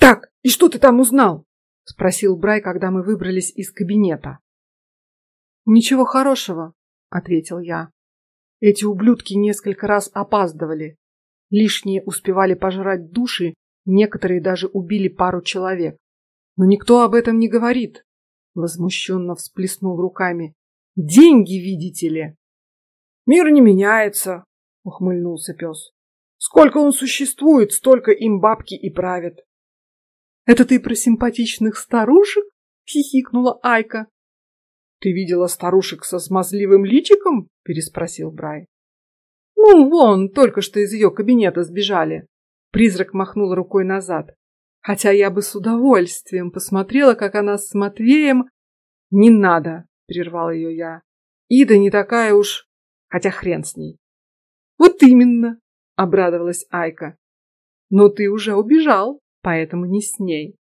Так, и что ты там узнал? спросил Брай, когда мы выбрались из кабинета. Ничего хорошего, ответил я. Эти ублюдки несколько раз опаздывали, лишние успевали пожрать души, некоторые даже убили пару человек. Но никто об этом не говорит. Возмущенно всплеснул руками. Деньги, видите ли? Мир не меняется, ухмыльнулся пес. Сколько он существует, столько им бабки и правят. Это ты про симпатичных старушек? хихикнула Айка. Ты видела старушек со смазливым личиком? переспросил Брай. Ну, вон, только что из ее кабинета сбежали. Призрак махнул рукой назад. Хотя я бы с удовольствием посмотрела, как она с Матвеем. Не надо, прервал ее я. Ида не такая уж, хотя хрен с ней. Вот именно, обрадовалась Айка. Но ты уже убежал поэтому не с ней.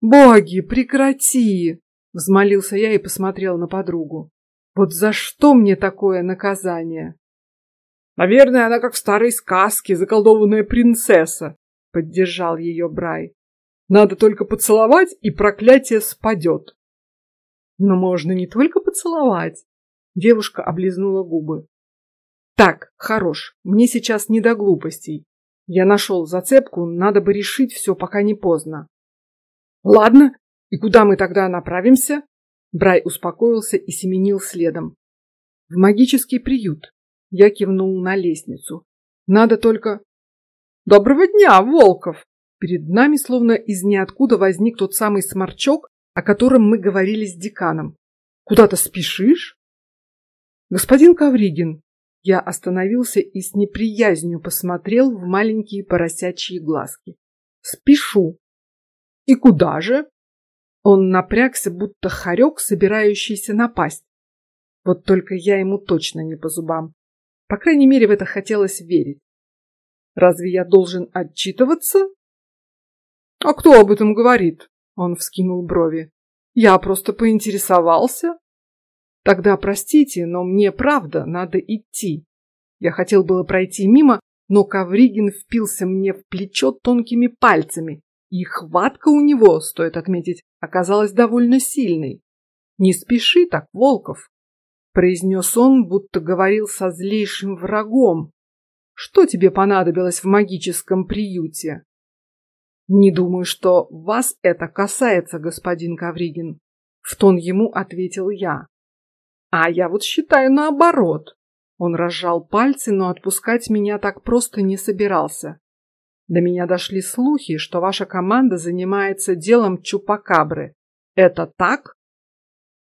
Боги, прекрати! взмолился я и посмотрел на подругу. Вот за что мне такое наказание? Наверное, она как в старой сказке, заколдованная принцесса, поддержал ее Брай. Надо только поцеловать, и проклятие спадет. Но можно не только поцеловать. Девушка облизнула губы. Так, хорош. Мне сейчас не до глупостей. Я нашел зацепку, надо бы решить все, пока не поздно. Ладно, и куда мы тогда направимся? Брай успокоился и семенил следом. В магический приют. Я кивнул на лестницу. Надо только. Доброго дня, Волков! Перед нами словно из ниоткуда возник тот самый сморчок, о котором мы говорили с деканом. Куда-то спешишь? Господин Кавригин, я остановился и с неприязнью посмотрел в маленькие поросячьи глазки. Спешу. И куда же? Он напрягся, будто хорек, собирающийся напасть. Вот только я ему точно не по зубам. По крайней мере, в это хотелось верить. Разве я должен отчитываться? А кто об этом говорит? Он вскинул брови. Я просто поинтересовался. Тогда простите, но мне правда надо идти. Я хотел было пройти мимо, но Кавригин впился мне в плечо тонкими пальцами, и хватка у него, стоит отметить, оказалась довольно сильной. Не спеши так, Волков, произнес он, будто говорил со злейшим врагом. Что тебе понадобилось в магическом приюте? Не думаю, что вас это касается, господин Кавригин. В тон ему ответил я. А я вот считаю наоборот. Он разжал пальцы, но отпускать меня так просто не собирался. До меня дошли слухи, что ваша команда занимается делом чупакабры. Это так?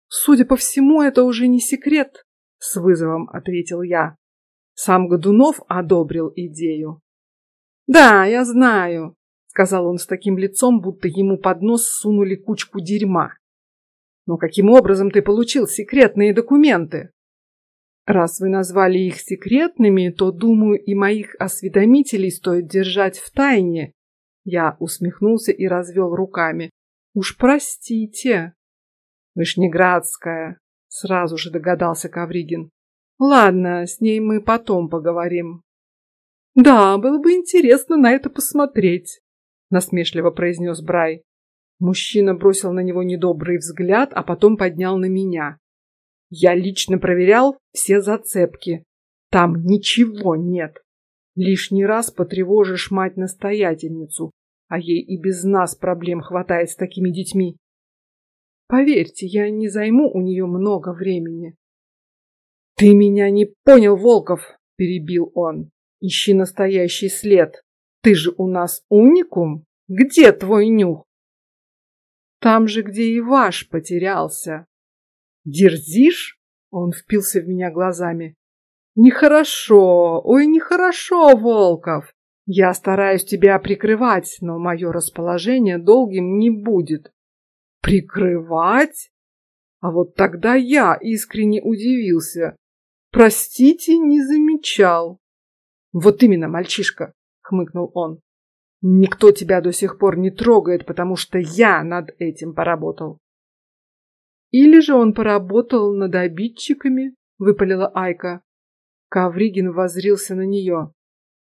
Судя по всему, это уже не секрет. С вызовом ответил я. Сам Годунов одобрил идею. Да, я знаю, сказал он с таким лицом, будто ему под нос сунули кучку дерьма. Но каким образом ты получил секретные документы? Раз вы назвали их секретными, то думаю, и моих осведомителей стоит держать в тайне. Я усмехнулся и развел руками. Уж простите. Вышнеградская, сразу же догадался Кавригин. Ладно, с ней мы потом поговорим. Да, было бы интересно на это посмотреть, насмешливо произнес Брай. Мужчина бросил на него недобрый взгляд, а потом поднял на меня. Я лично проверял все зацепки. Там ничего нет. Лишний раз потревожишь мать настоятельницу, а ей и без нас проблем хватает с такими детьми. Поверьте, я не займу у нее много времени. Ты меня не понял, Волков, перебил он. Ищи настоящий след. Ты же у нас уникум. Где твой нюх? Там же, где и ваш потерялся. Дерзишь? Он впился в меня глазами. Нехорошо, ой, нехорошо, Волков. Я стараюсь тебя прикрывать, но мое расположение долгим не будет. Прикрывать? А вот тогда я искренне удивился. Простите, не замечал. Вот именно, мальчишка, хмыкнул он. Никто тебя до сих пор не трогает, потому что я над этим поработал. Или же он поработал над обидчиками, выпалила Айка. Кавригин воззрился на нее.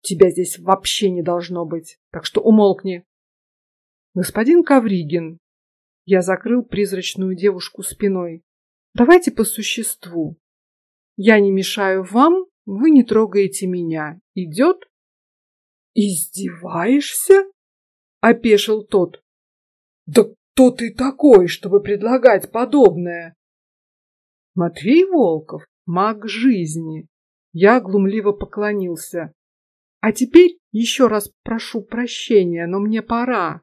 Тебя здесь вообще не должно быть, так что умолкни. Господин Кавригин, я закрыл призрачную девушку спиной. Давайте по существу. Я не мешаю вам, вы не трогаете меня. Идет? Издеваешься? Опешил тот. Да кто ты такой, чтобы предлагать подобное? Матвей Волков, маг жизни. Я глумливо поклонился. А теперь еще раз прошу прощения, но мне пора.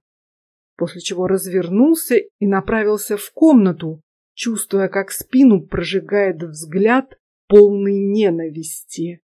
После чего развернулся и направился в комнату, чувствуя, как спину прожигает взгляд полный ненависти.